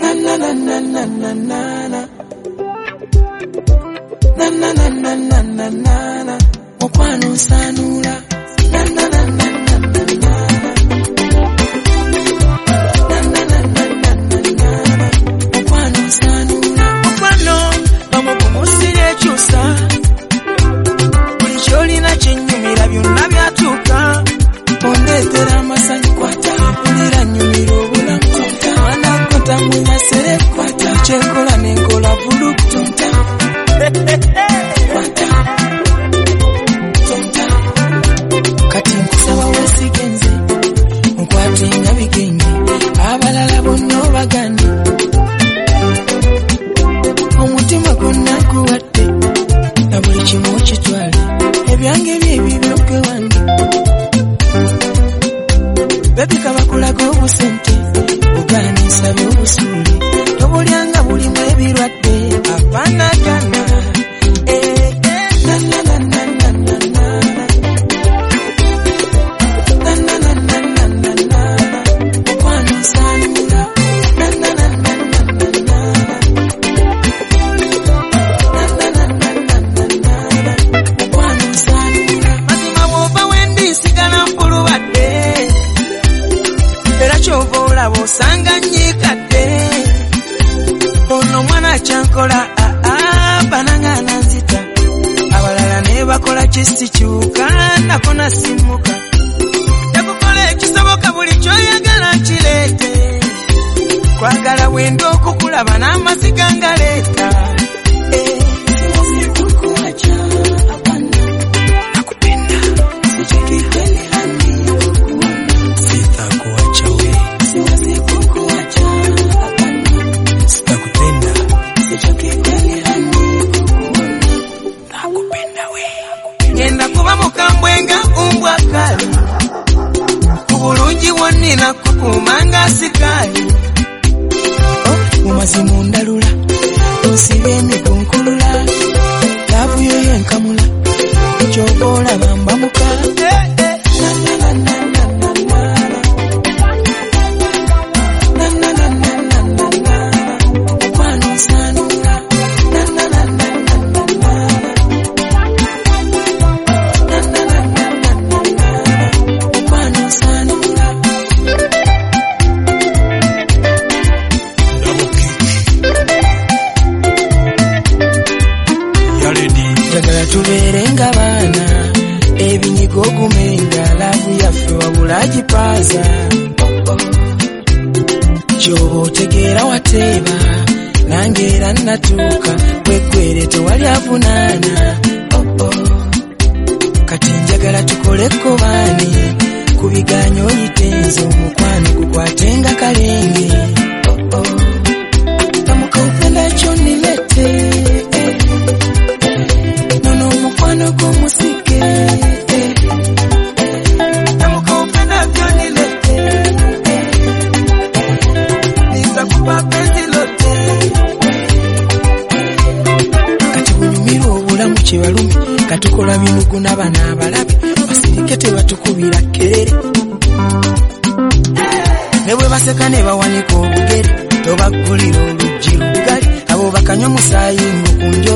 Na na na na na na na na. Na na na na na na na na. Na na na byange byebi byokewandi bebi kyova olaba osanga nyiikadde ono omwana kyankola aa banangana nzita abalala ne bakola kisikyuka nako nasimuka yakukola ekisoboka buli kyoyagala nkireete. Kwagala wenda okukulaba n'amaziga ngaleeta wonnina kukuuma nga sikaali mumazimu ndalula onsiba emikunkulula laavuyo njagala tubeere nga baana ebinyigo ogumenga laavu yaffe wabula agipaaza kyoba otegeera wateeba nange era natuuka bweggwere tewali avunaana kyebalumi katukola binugu n'abana abalabe basirike tebatukubira kerere ne bwe baseka ne bawanika obugere tobaggulira oluggi lugali abo bakanywa musaayi ngo